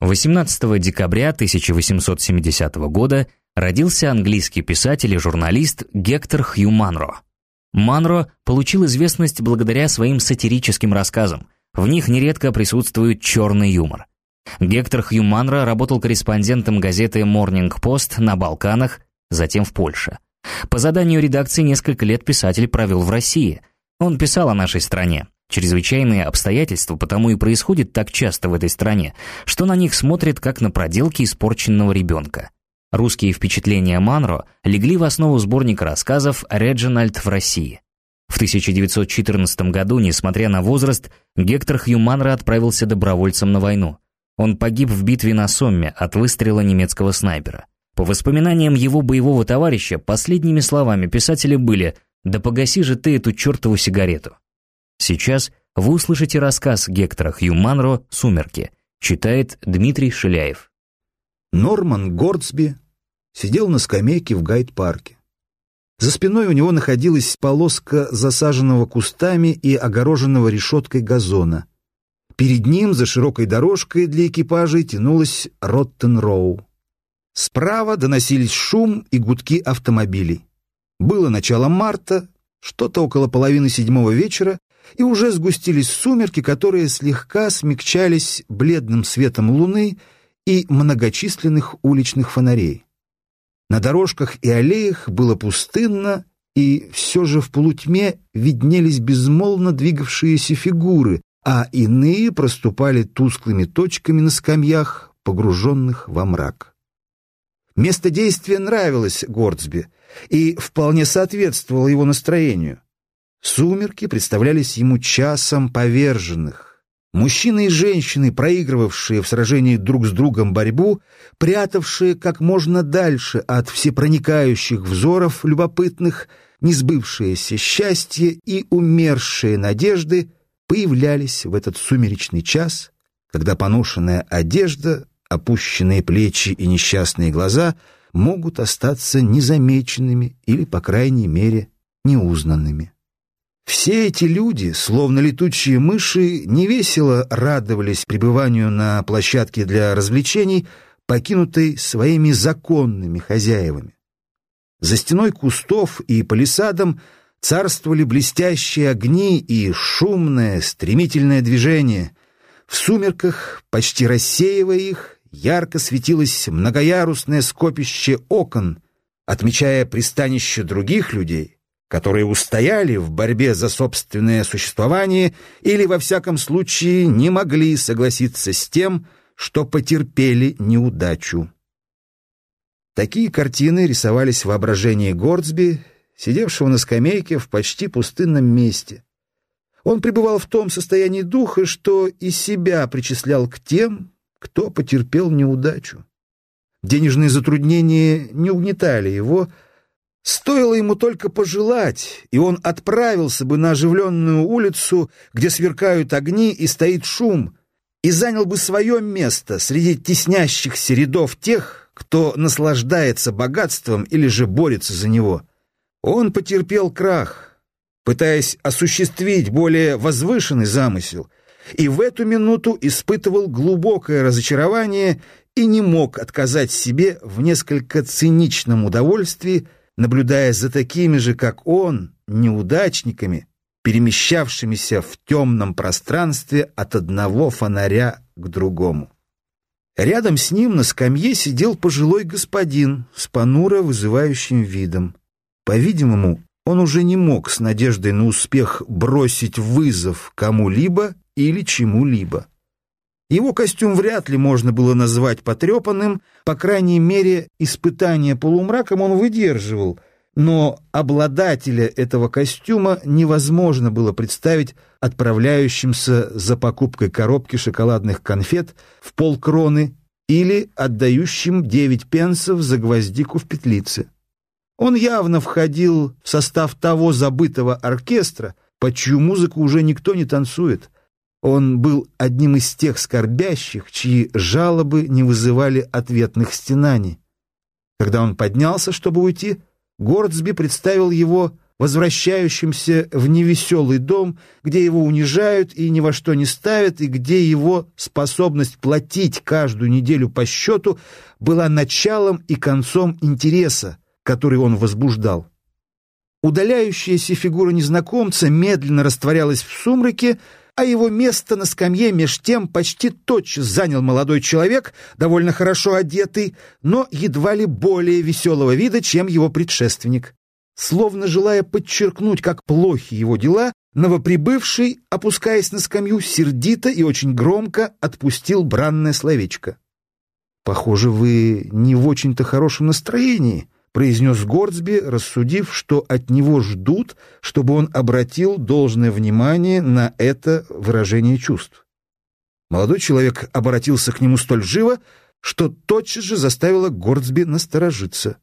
18 декабря 1870 года родился английский писатель и журналист Гектор Хью Манро. Манро получил известность благодаря своим сатирическим рассказам. В них нередко присутствует черный юмор. Гектор Хью Манро работал корреспондентом газеты Morning Post на Балканах, затем в Польше. По заданию редакции несколько лет писатель провел в России. Он писал о нашей стране. Чрезвычайные обстоятельства потому и происходят так часто в этой стране, что на них смотрят как на проделки испорченного ребенка. Русские впечатления Манро легли в основу сборника рассказов «Реджинальд в России». В 1914 году, несмотря на возраст, Гектор Хью Манро отправился добровольцем на войну. Он погиб в битве на Сомме от выстрела немецкого снайпера. По воспоминаниям его боевого товарища, последними словами писателя были «Да погаси же ты эту чертову сигарету». Сейчас вы услышите рассказ Гектора Хью Манро «Сумерки», читает Дмитрий Шиляев. Норман Гордсби сидел на скамейке в гайд-парке. За спиной у него находилась полоска засаженного кустами и огороженного решеткой газона. Перед ним, за широкой дорожкой для экипажей, тянулась Роттен-Роу. Справа доносились шум и гудки автомобилей. Было начало марта, что-то около половины седьмого вечера, и уже сгустились сумерки, которые слегка смягчались бледным светом луны и многочисленных уличных фонарей. На дорожках и аллеях было пустынно, и все же в полутьме виднелись безмолвно двигавшиеся фигуры, а иные проступали тусклыми точками на скамьях, погруженных во мрак. Место действия нравилось Гордсби и вполне соответствовало его настроению. Сумерки представлялись ему часом поверженных. Мужчины и женщины, проигрывавшие в сражении друг с другом борьбу, прятавшие как можно дальше от всепроникающих взоров любопытных, несбывшееся счастье и умершие надежды, появлялись в этот сумеречный час, когда поношенная одежда, опущенные плечи и несчастные глаза могут остаться незамеченными или, по крайней мере, неузнанными. Все эти люди, словно летучие мыши, невесело радовались пребыванию на площадке для развлечений, покинутой своими законными хозяевами. За стеной кустов и палисадом царствовали блестящие огни и шумное, стремительное движение. В сумерках, почти рассеивая их, ярко светилось многоярусное скопище окон, отмечая пристанище других людей, которые устояли в борьбе за собственное существование или, во всяком случае, не могли согласиться с тем, что потерпели неудачу. Такие картины рисовались в воображении Гордсби, сидевшего на скамейке в почти пустынном месте. Он пребывал в том состоянии духа, что и себя причислял к тем, кто потерпел неудачу. Денежные затруднения не угнетали его, Стоило ему только пожелать, и он отправился бы на оживленную улицу, где сверкают огни и стоит шум, и занял бы свое место среди теснящихся рядов тех, кто наслаждается богатством или же борется за него. Он потерпел крах, пытаясь осуществить более возвышенный замысел, и в эту минуту испытывал глубокое разочарование и не мог отказать себе в несколько циничном удовольствии наблюдая за такими же, как он, неудачниками, перемещавшимися в темном пространстве от одного фонаря к другому. Рядом с ним на скамье сидел пожилой господин с понуро вызывающим видом. По-видимому, он уже не мог с надеждой на успех бросить вызов кому-либо или чему-либо. Его костюм вряд ли можно было назвать потрепанным, по крайней мере, испытание полумраком он выдерживал, но обладателя этого костюма невозможно было представить отправляющимся за покупкой коробки шоколадных конфет в полкроны или отдающим девять пенсов за гвоздику в петлице. Он явно входил в состав того забытого оркестра, под чью музыку уже никто не танцует – он был одним из тех скорбящих, чьи жалобы не вызывали ответных стенаний. Когда он поднялся, чтобы уйти, Гордсби представил его возвращающимся в невеселый дом, где его унижают и ни во что не ставят, и где его способность платить каждую неделю по счету была началом и концом интереса, который он возбуждал. Удаляющаяся фигура незнакомца медленно растворялась в сумраке, а его место на скамье меж тем почти тотчас занял молодой человек, довольно хорошо одетый, но едва ли более веселого вида, чем его предшественник. Словно желая подчеркнуть, как плохи его дела, новоприбывший, опускаясь на скамью, сердито и очень громко отпустил бранное словечко. «Похоже, вы не в очень-то хорошем настроении», произнес Гордсби, рассудив, что от него ждут, чтобы он обратил должное внимание на это выражение чувств. Молодой человек обратился к нему столь живо, что тотчас же заставило Гордсби насторожиться.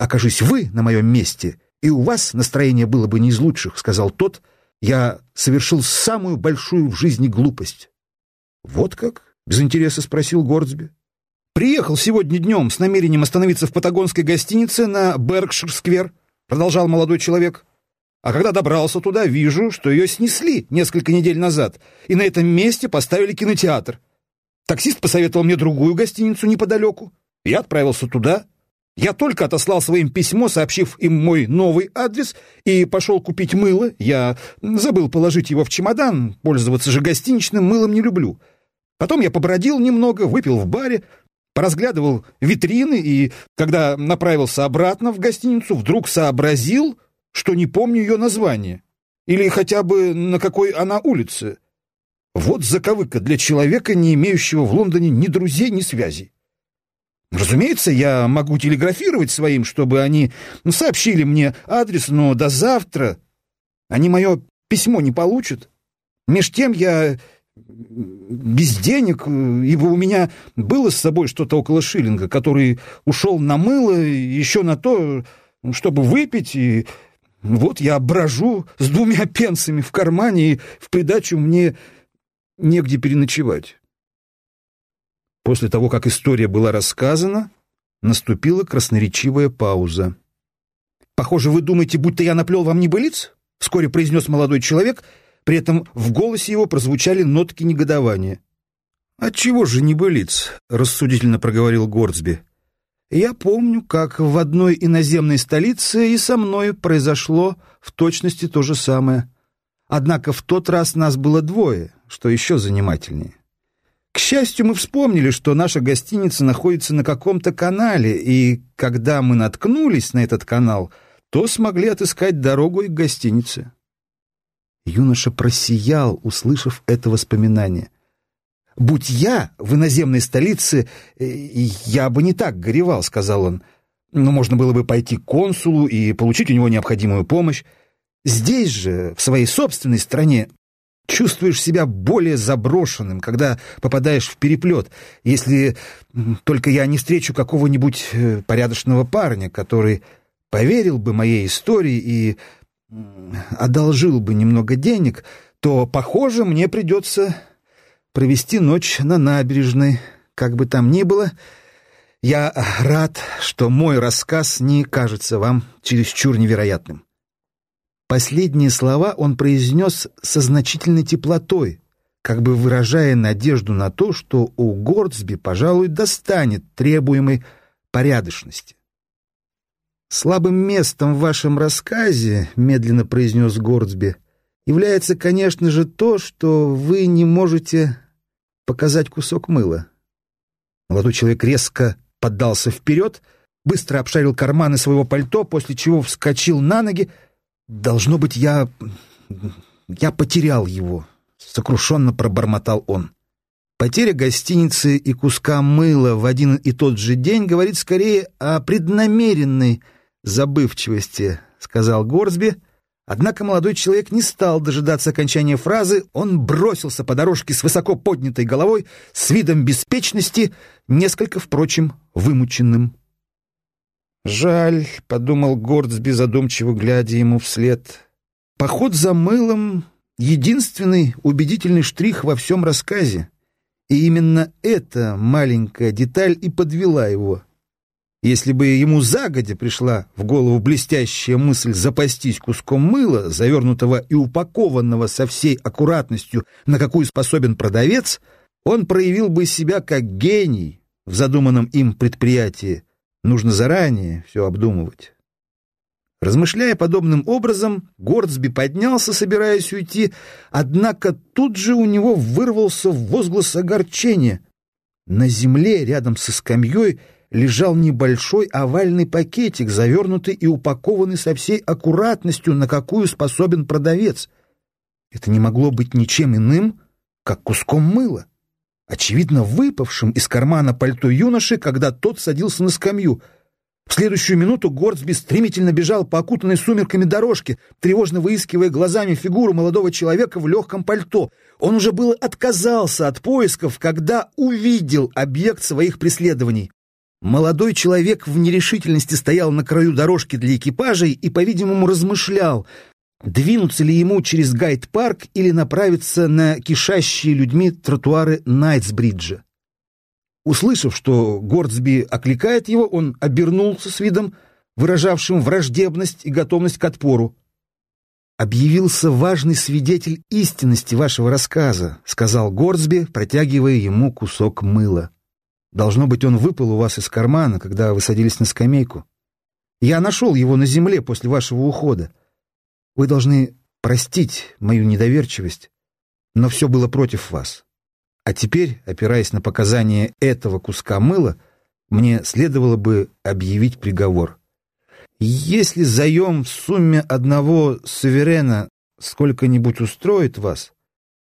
«Окажись вы на моем месте, и у вас настроение было бы не из лучших», — сказал тот, — «я совершил самую большую в жизни глупость». «Вот как?» — без интереса спросил Гордсби. «Приехал сегодня днем с намерением остановиться в патагонской гостинице на Беркшир-сквер», продолжал молодой человек. «А когда добрался туда, вижу, что ее снесли несколько недель назад, и на этом месте поставили кинотеатр. Таксист посоветовал мне другую гостиницу неподалеку. Я отправился туда. Я только отослал своим письмо, сообщив им мой новый адрес, и пошел купить мыло. Я забыл положить его в чемодан, пользоваться же гостиничным мылом не люблю». Потом я побродил немного, выпил в баре, поразглядывал витрины и, когда направился обратно в гостиницу, вдруг сообразил, что не помню ее название. Или хотя бы на какой она улице. Вот заковыка для человека, не имеющего в Лондоне ни друзей, ни связей. Разумеется, я могу телеграфировать своим, чтобы они сообщили мне адрес, но до завтра они мое письмо не получат. Меж тем я без денег, ибо у меня было с собой что-то около шиллинга, который ушел на мыло, еще на то, чтобы выпить, и вот я брожу с двумя пенсами в кармане, и в придачу мне негде переночевать. После того, как история была рассказана, наступила красноречивая пауза. «Похоже, вы думаете, будто я наплел вам небылиц?» — вскоре произнес молодой человек — при этом в голосе его прозвучали нотки негодования. «Отчего же не былиц?» — рассудительно проговорил Гордсби. «Я помню, как в одной иноземной столице и со мной произошло в точности то же самое. Однако в тот раз нас было двое, что еще занимательнее. К счастью, мы вспомнили, что наша гостиница находится на каком-то канале, и когда мы наткнулись на этот канал, то смогли отыскать дорогу и к гостинице. Юноша просиял, услышав это воспоминание. «Будь я в иноземной столице, э, я бы не так горевал», — сказал он. «Но можно было бы пойти к консулу и получить у него необходимую помощь. Здесь же, в своей собственной стране, чувствуешь себя более заброшенным, когда попадаешь в переплет, если только я не встречу какого-нибудь э, порядочного парня, который поверил бы моей истории и одолжил бы немного денег, то, похоже, мне придется провести ночь на набережной. Как бы там ни было, я рад, что мой рассказ не кажется вам чересчур невероятным. Последние слова он произнес со значительной теплотой, как бы выражая надежду на то, что у Гордсби, пожалуй, достанет требуемой порядочности. «Слабым местом в вашем рассказе, — медленно произнес Гордсби, — является, конечно же, то, что вы не можете показать кусок мыла». Молодой человек резко поддался вперед, быстро обшарил карманы своего пальто, после чего вскочил на ноги. «Должно быть, я... я потерял его», — сокрушенно пробормотал он. Потеря гостиницы и куска мыла в один и тот же день говорит скорее о преднамеренной забывчивости», — сказал Горсби. Однако молодой человек не стал дожидаться окончания фразы, он бросился по дорожке с высоко поднятой головой, с видом беспечности, несколько, впрочем, вымученным. «Жаль», — подумал Гордсби, задумчиво глядя ему вслед. «Поход за мылом — единственный убедительный штрих во всем рассказе, и именно эта маленькая деталь и подвела его Если бы ему загодя пришла в голову блестящая мысль запастись куском мыла, завернутого и упакованного со всей аккуратностью, на какую способен продавец, он проявил бы себя как гений в задуманном им предприятии. Нужно заранее все обдумывать. Размышляя подобным образом, Гордсби поднялся, собираясь уйти, однако тут же у него вырвался возглас огорчения. На земле, рядом со скамьей, лежал небольшой овальный пакетик, завернутый и упакованный со всей аккуратностью, на какую способен продавец. Это не могло быть ничем иным, как куском мыла, очевидно выпавшим из кармана пальто юноши, когда тот садился на скамью — в следующую минуту Гордсби стремительно бежал по окутанной сумерками дорожке, тревожно выискивая глазами фигуру молодого человека в легком пальто. Он уже было отказался от поисков, когда увидел объект своих преследований. Молодой человек в нерешительности стоял на краю дорожки для экипажей и, по-видимому, размышлял, двинуться ли ему через Гайд-парк или направиться на кишащие людьми тротуары Найтсбриджа. Услышав, что Гордсби окликает его, он обернулся с видом, выражавшим враждебность и готовность к отпору. «Объявился важный свидетель истинности вашего рассказа», — сказал Гордсби, протягивая ему кусок мыла. «Должно быть, он выпал у вас из кармана, когда вы садились на скамейку. Я нашел его на земле после вашего ухода. Вы должны простить мою недоверчивость, но все было против вас. А теперь, опираясь на показания этого куска мыла, мне следовало бы объявить приговор. Если заем в сумме одного суверена сколько-нибудь устроит вас,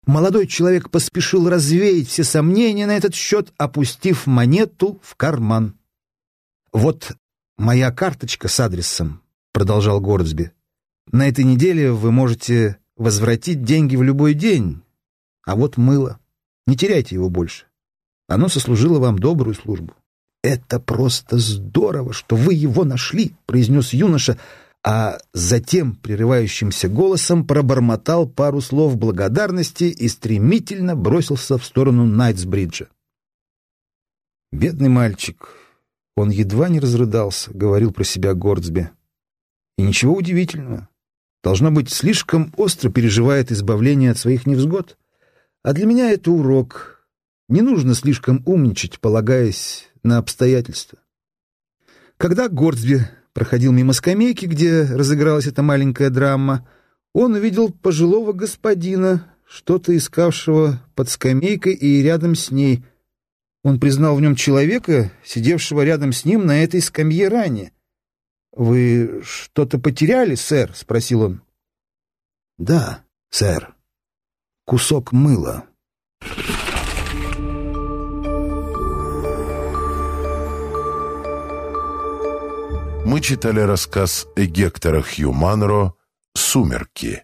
молодой человек поспешил развеять все сомнения на этот счет, опустив монету в карман. «Вот моя карточка с адресом», — продолжал Гордсби. «На этой неделе вы можете возвратить деньги в любой день, а вот мыло». Не теряйте его больше. Оно сослужило вам добрую службу. «Это просто здорово, что вы его нашли», — произнес юноша, а затем прерывающимся голосом пробормотал пару слов благодарности и стремительно бросился в сторону Найтсбриджа. «Бедный мальчик, он едва не разрыдался», — говорил про себя Гордсби. «И ничего удивительного. Должно быть, слишком остро переживает избавление от своих невзгод». А для меня это урок. Не нужно слишком умничать, полагаясь на обстоятельства. Когда Гордсби проходил мимо скамейки, где разыгралась эта маленькая драма, он увидел пожилого господина, что-то искавшего под скамейкой и рядом с ней. Он признал в нем человека, сидевшего рядом с ним на этой скамье ранее. «Вы что-то потеряли, сэр?» — спросил он. «Да, сэр», кусок мыла. Мы читали рассказ Гектора Хью Манро «Сумерки».